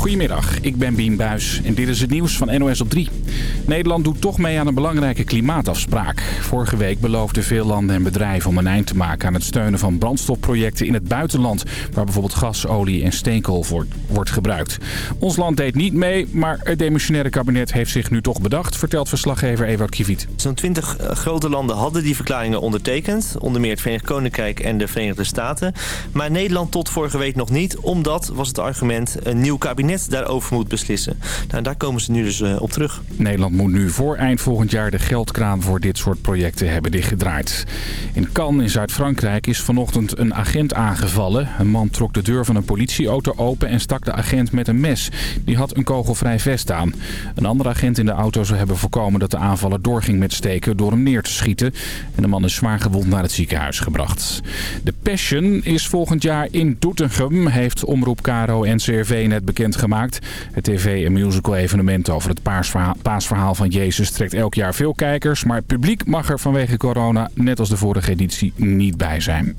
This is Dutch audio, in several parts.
Goedemiddag, ik ben Bien Buis en dit is het nieuws van NOS op 3. Nederland doet toch mee aan een belangrijke klimaatafspraak. Vorige week beloofden veel landen en bedrijven om een eind te maken aan het steunen van brandstofprojecten in het buitenland. Waar bijvoorbeeld gas, olie en steenkool voor wordt gebruikt. Ons land deed niet mee, maar het demissionaire kabinet heeft zich nu toch bedacht, vertelt verslaggever Ewout Kiviet. Zo'n 20 eh, grote landen hadden die verklaringen ondertekend. Onder meer het Verenigd Koninkrijk en de Verenigde Staten. Maar Nederland tot vorige week nog niet, omdat, was het argument, een nieuw kabinet daarover moet beslissen. Nou, daar komen ze nu dus uh, op terug. Nederland moet nu voor eind volgend jaar de geldkraan voor dit soort projecten hebben dichtgedraaid. In Cannes in Zuid-Frankrijk is vanochtend een agent aangevallen. Een man trok de deur van een politieauto open en stak de agent met een mes. Die had een kogelvrij vest aan. Een andere agent in de auto zou hebben voorkomen dat de aanvaller doorging met steken door hem neer te schieten. En de man is zwaar gewond naar het ziekenhuis gebracht. De Passion is volgend jaar in Doetinchem, heeft Omroep Caro en CRV net bekendgemaakt. Het tv- en musical evenement over het paasverhaal van Jezus trekt elk jaar veel kijkers. Maar het publiek mag er vanwege corona, net als de vorige editie, niet bij zijn.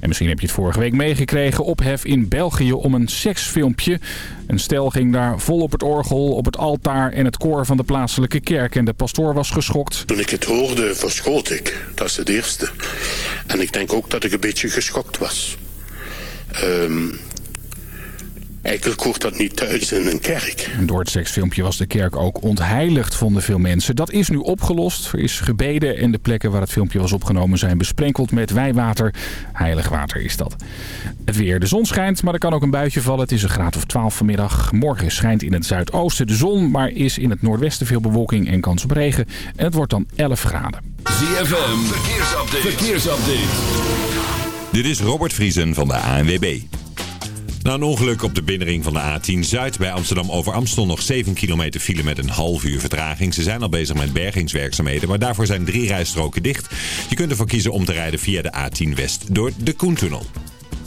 En misschien heb je het vorige week meegekregen. Ophef in België om een seksfilmpje. Een stel ging daar vol op het orgel, op het altaar en het koor van de plaatselijke kerk. En de pastoor was geschokt. Toen ik het hoorde, verschoot ik. Dat is het eerste. En ik denk ook dat ik een beetje geschokt was. Um, Eigenlijk hoort dat niet thuis in een kerk. Door het seksfilmpje was de kerk ook ontheiligd, vonden veel mensen. Dat is nu opgelost. Er is gebeden en de plekken waar het filmpje was opgenomen zijn besprenkeld met wijwater. Heilig water is dat. Het weer. De zon schijnt, maar er kan ook een buitje vallen. Het is een graad of 12 vanmiddag. Morgen schijnt in het zuidoosten de zon, maar is in het noordwesten veel bewolking en kans op regen. En het wordt dan 11 graden. ZFM, verkeersupdate. verkeersupdate. Dit is Robert Vriesen van de ANWB. Na een ongeluk op de binnenring van de A10 Zuid bij Amsterdam over Amstel nog 7 kilometer file met een half uur vertraging. Ze zijn al bezig met bergingswerkzaamheden, maar daarvoor zijn drie rijstroken dicht. Je kunt ervoor kiezen om te rijden via de A10 West door de Koentunnel.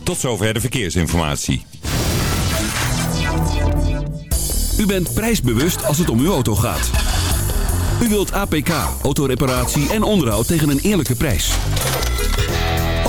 Tot zover de verkeersinformatie. U bent prijsbewust als het om uw auto gaat. U wilt APK, autoreparatie en onderhoud tegen een eerlijke prijs.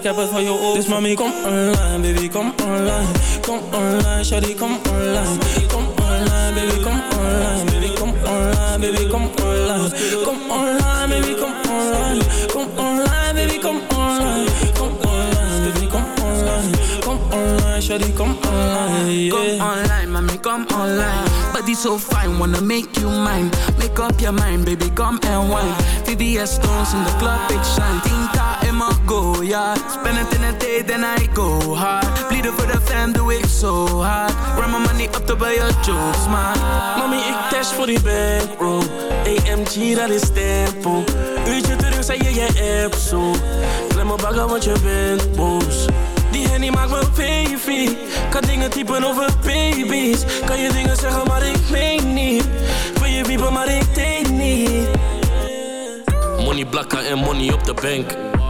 ik heb het van je ogen. Dus mami, kom online, baby, kom online. Kom online, shawty, kom online. Kom online, baby, kom online. Baby, kom online, baby, kom online. Kom online, baby, kom online. Kom online, baby, kom online. Kom online, baby, kom online. Kom online, shawty, kom online. Come online, mami, come online. Body so fine, wanna make you mine. Make up your mind, baby, come and wine. VVS stones in the club, big shine. Tinta in a day, then I go hard. Bleeden voor de fam, doe ik zo hard. Run my money up to buy your jokes, man. Mami, ik dash voor die bankroll. AMG, dat is tempo. Uurtje terug, zei je je app zo. Klem me bagger, want je bent boos. Die Henny maakt me baby. Kan dingen typen over baby's. Kan je dingen zeggen, maar ik meen niet. Wil je wiepen, maar ik deed niet. Money blakken en money op de bank.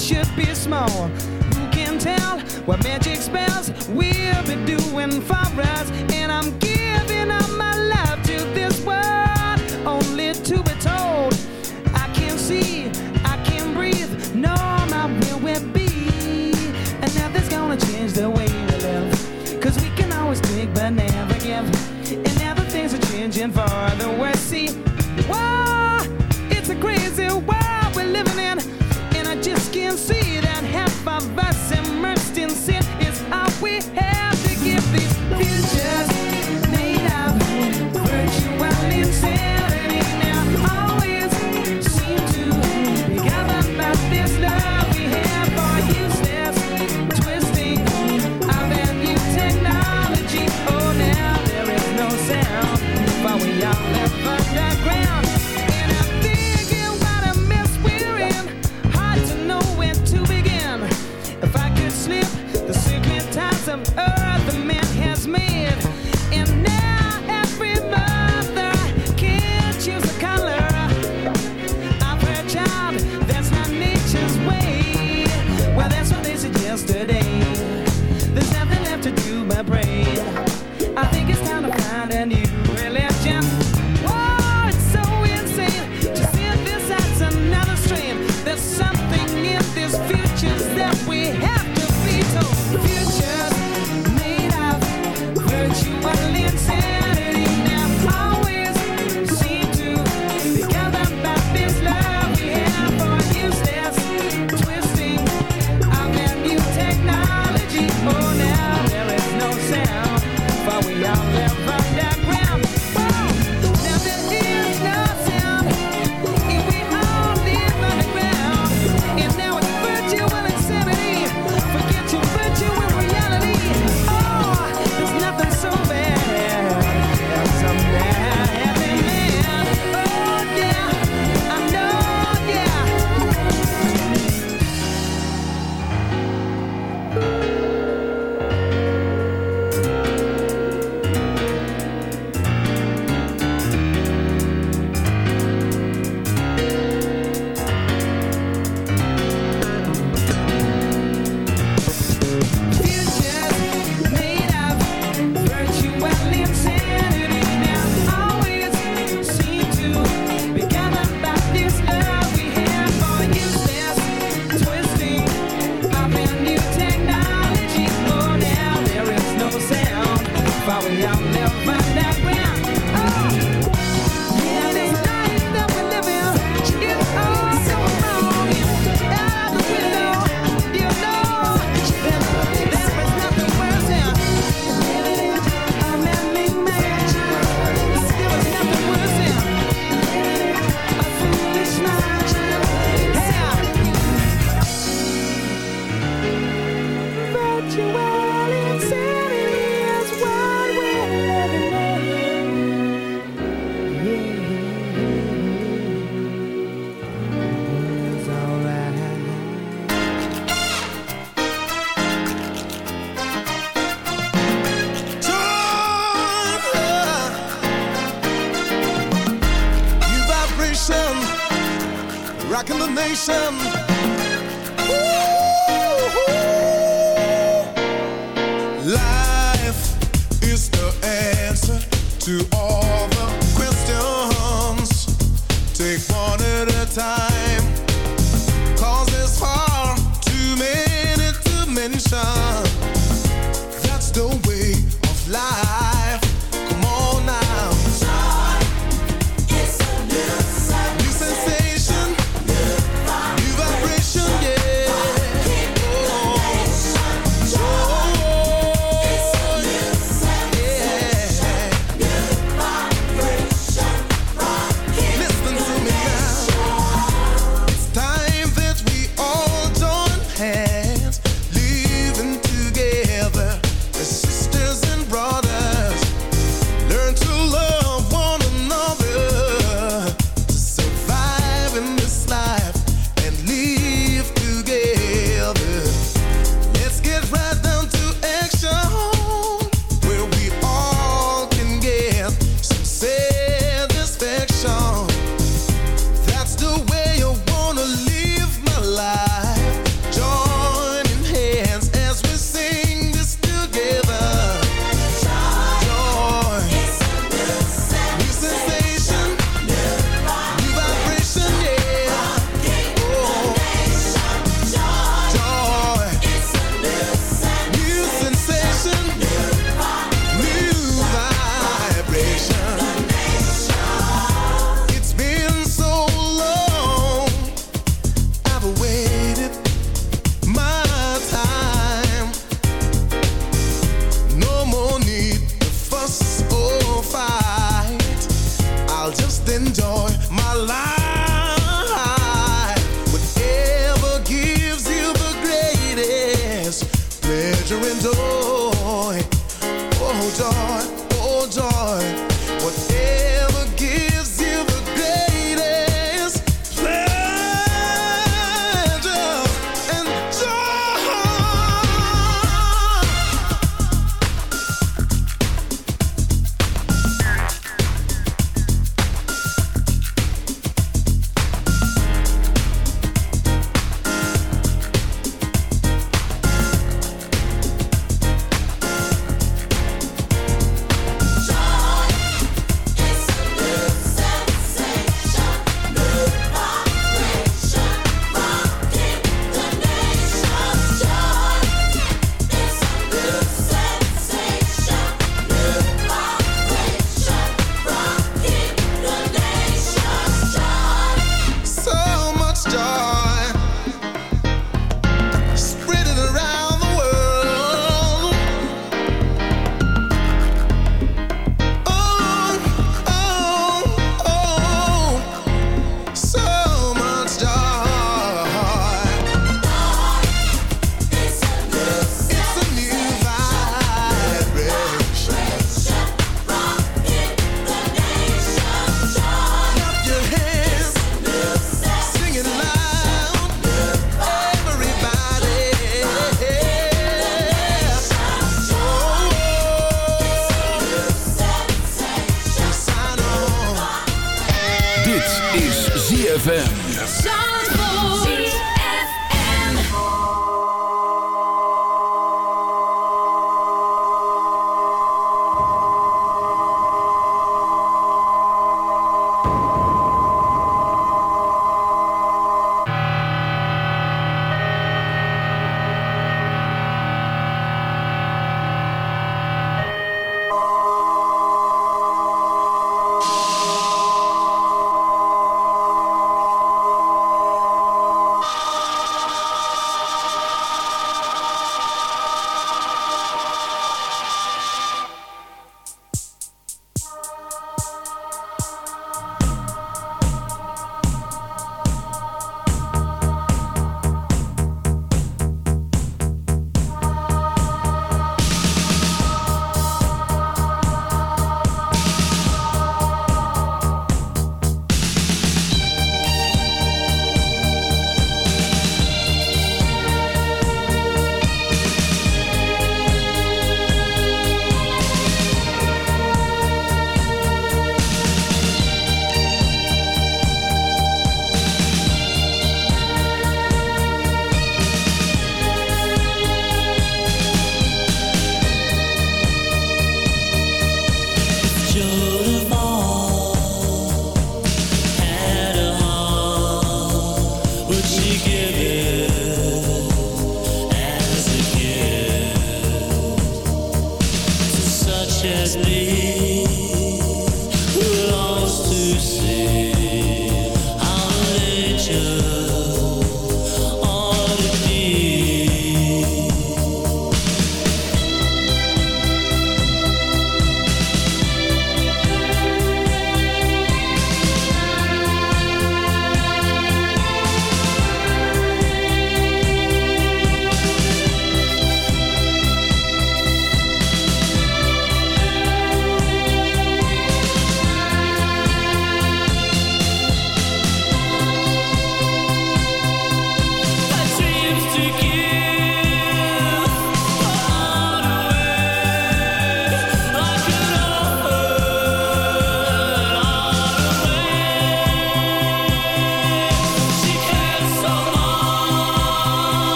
Should be small. Who can tell what magic spells we'll be doing for us?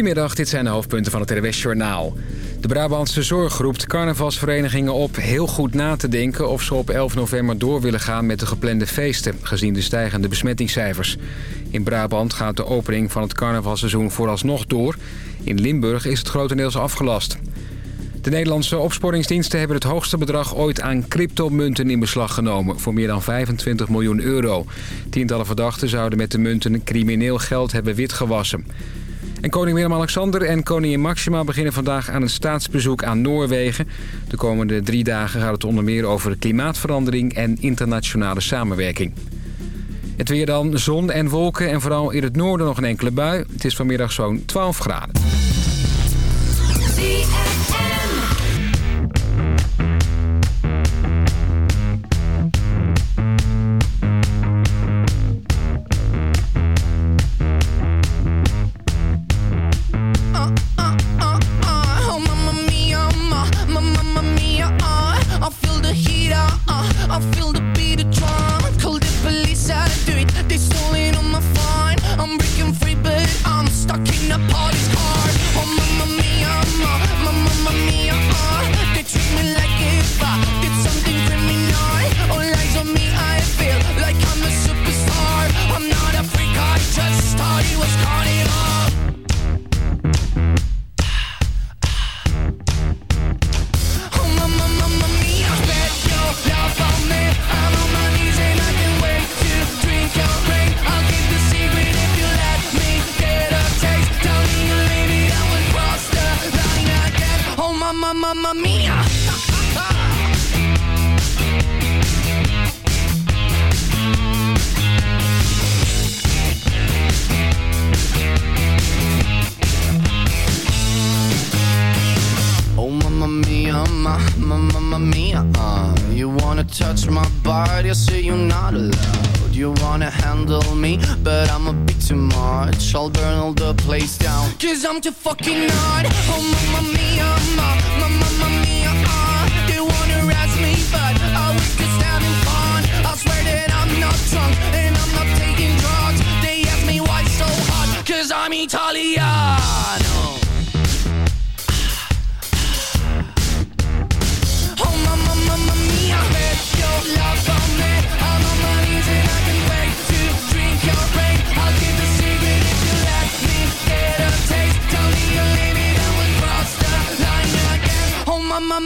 Goedemiddag, dit zijn de hoofdpunten van het RWS Journaal. De Brabantse Zorg roept carnavalsverenigingen op heel goed na te denken... of ze op 11 november door willen gaan met de geplande feesten... gezien de stijgende besmettingscijfers. In Brabant gaat de opening van het carnavalseizoen vooralsnog door. In Limburg is het grotendeels afgelast. De Nederlandse opsporingsdiensten hebben het hoogste bedrag ooit aan cryptomunten in beslag genomen... voor meer dan 25 miljoen euro. Tientallen verdachten zouden met de munten crimineel geld hebben witgewassen. En koning Willem-Alexander en koningin Maxima beginnen vandaag aan een staatsbezoek aan Noorwegen. De komende drie dagen gaat het onder meer over klimaatverandering en internationale samenwerking. Het weer dan, zon en wolken en vooral in het noorden nog een enkele bui. Het is vanmiddag zo'n 12 graden.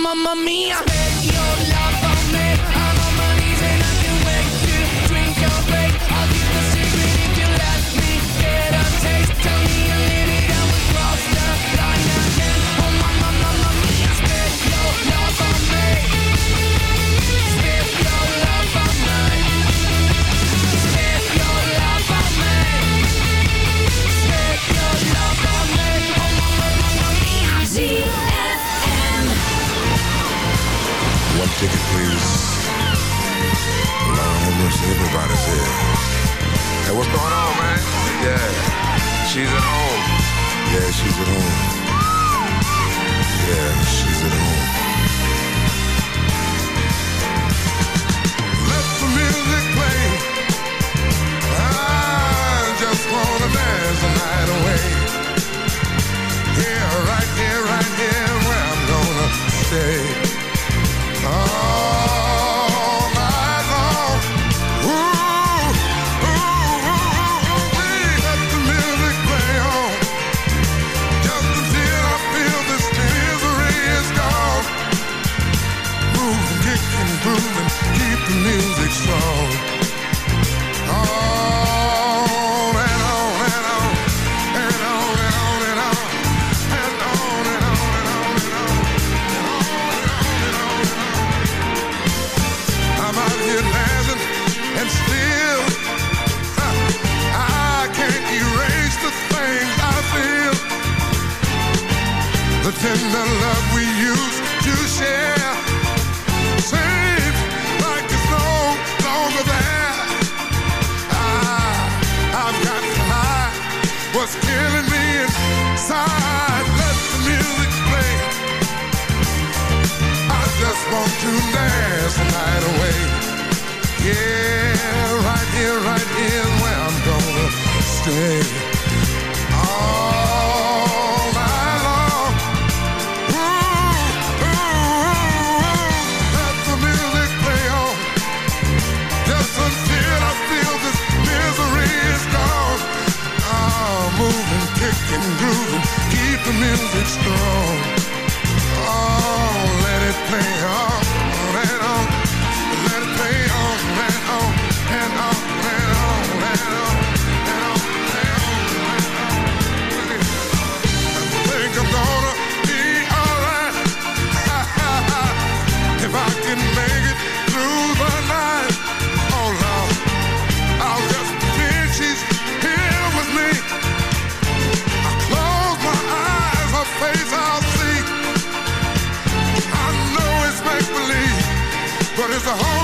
mama everybody's here. Hey, what's going on, man? Yeah, she's at home. Yeah, she's at home. Yeah, she's at home. Let the music play. I just wanna dance the night away. Here, right here, right here, where I'm gonna stay. All there's a home.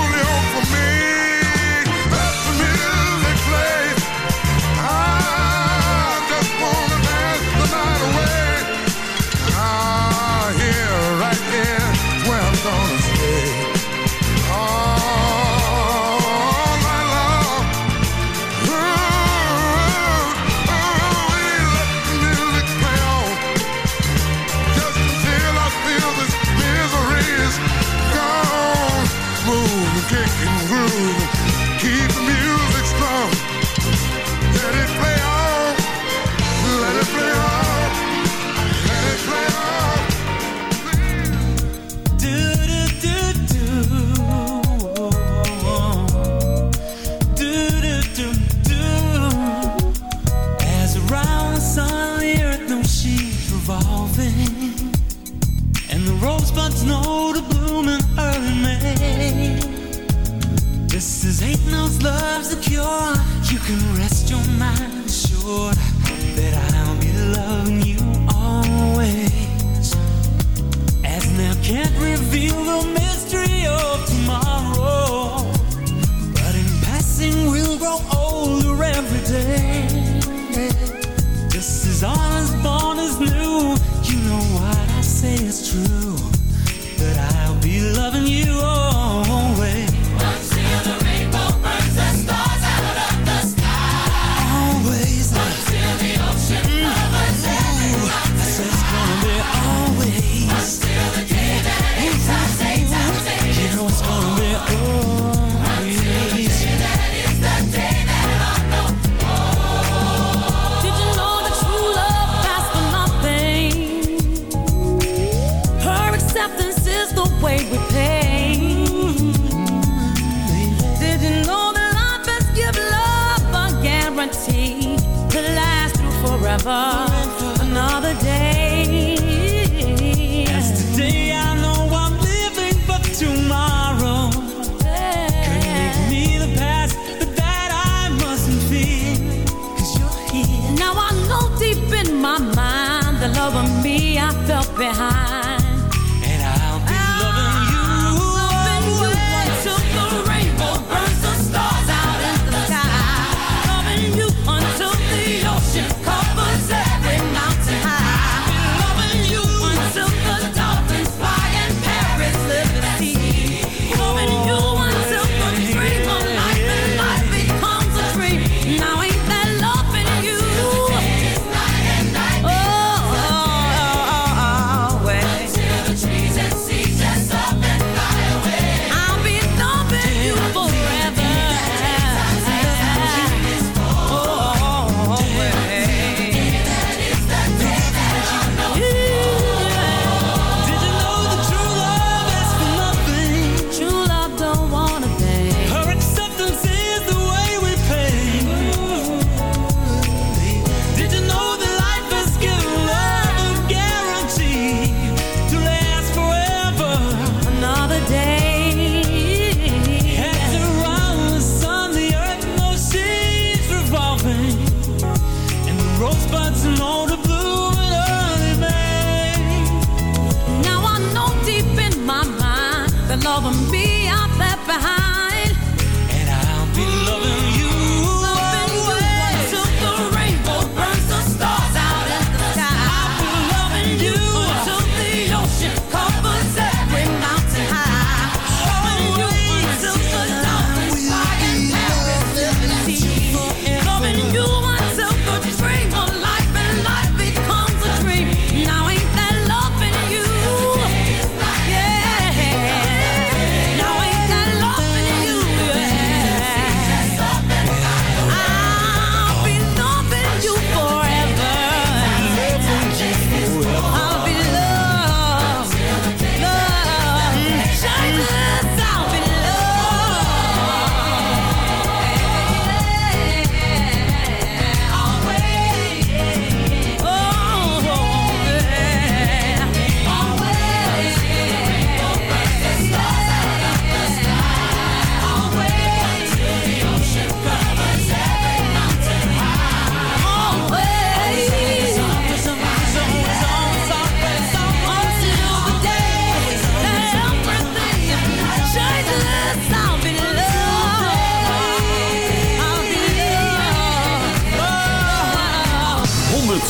love and be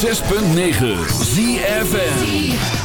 106.9 ZFM.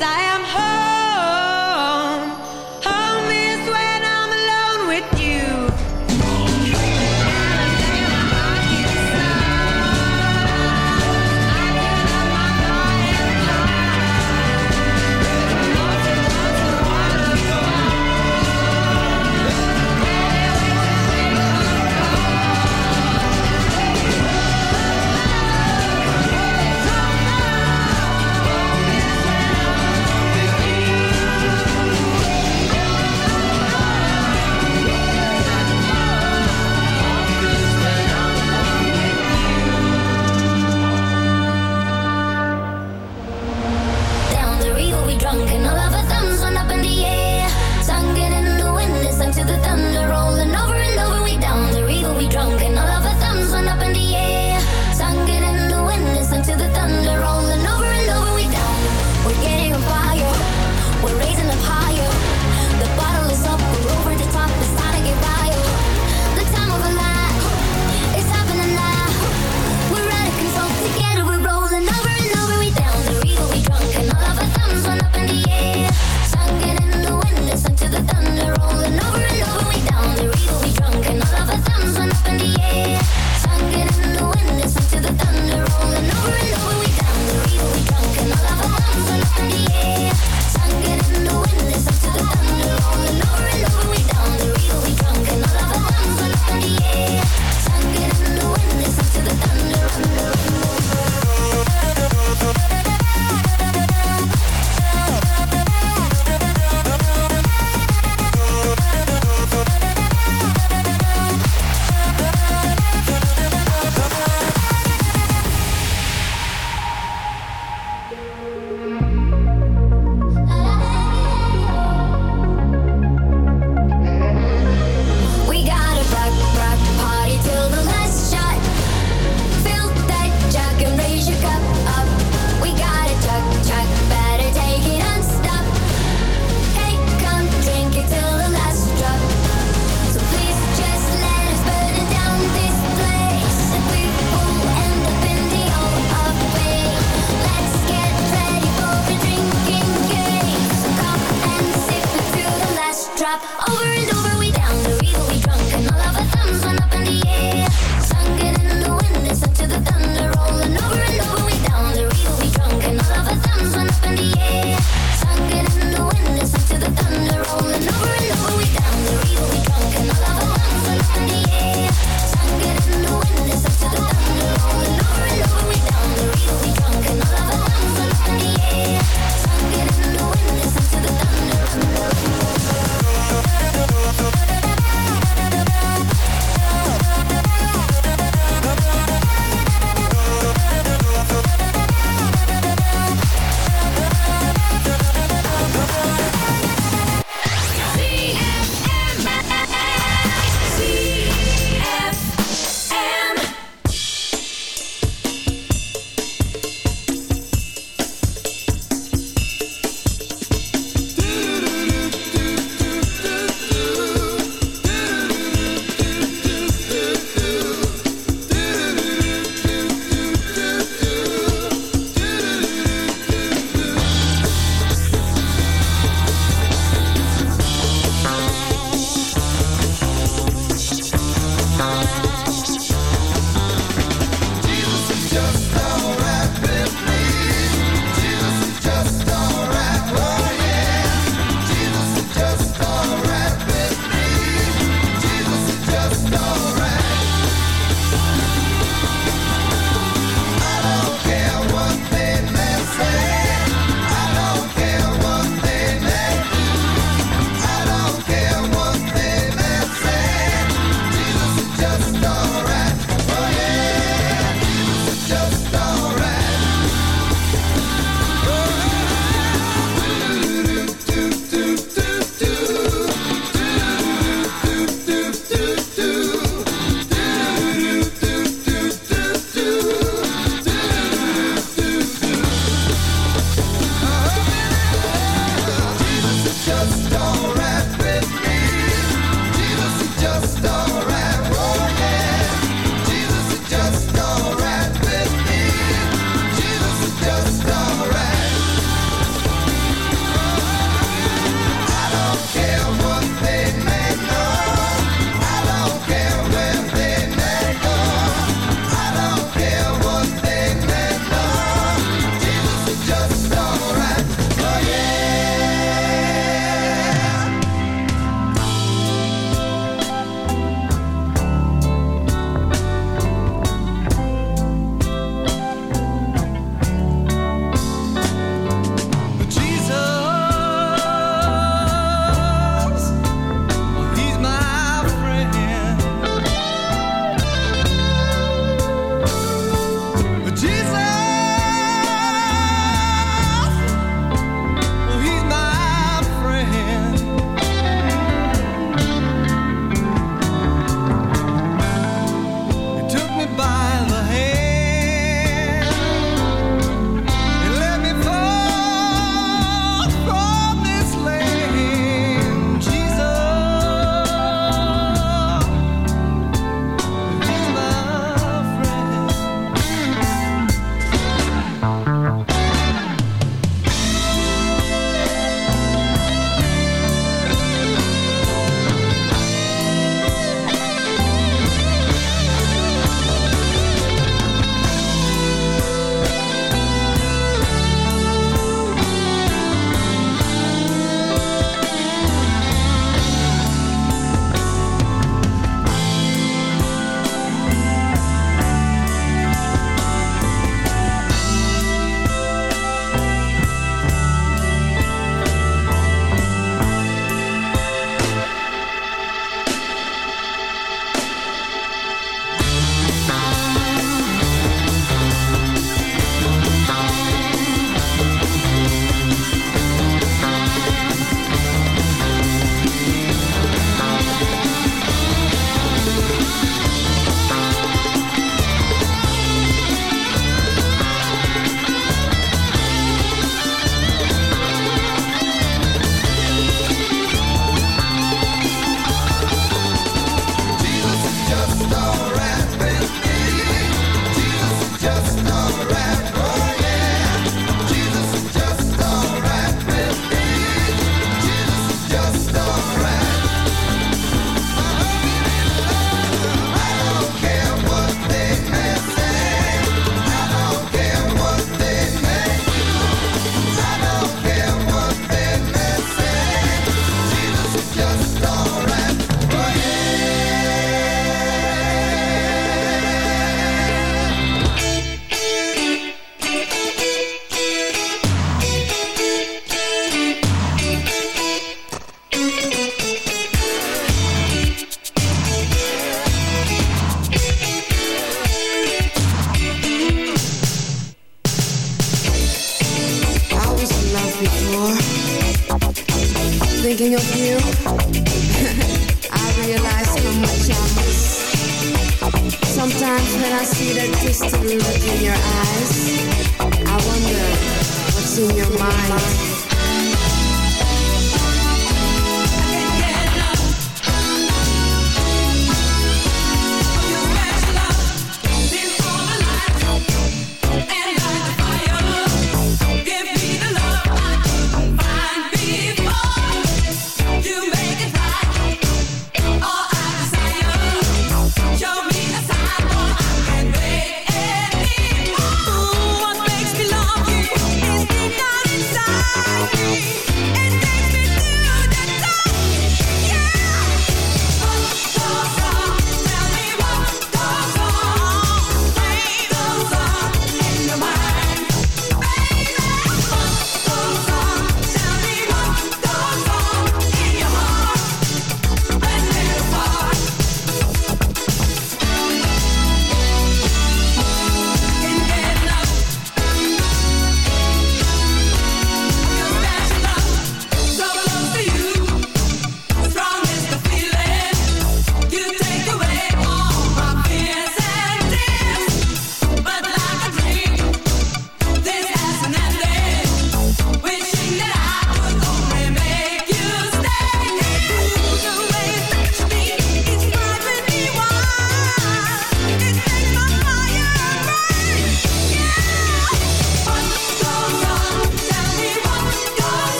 I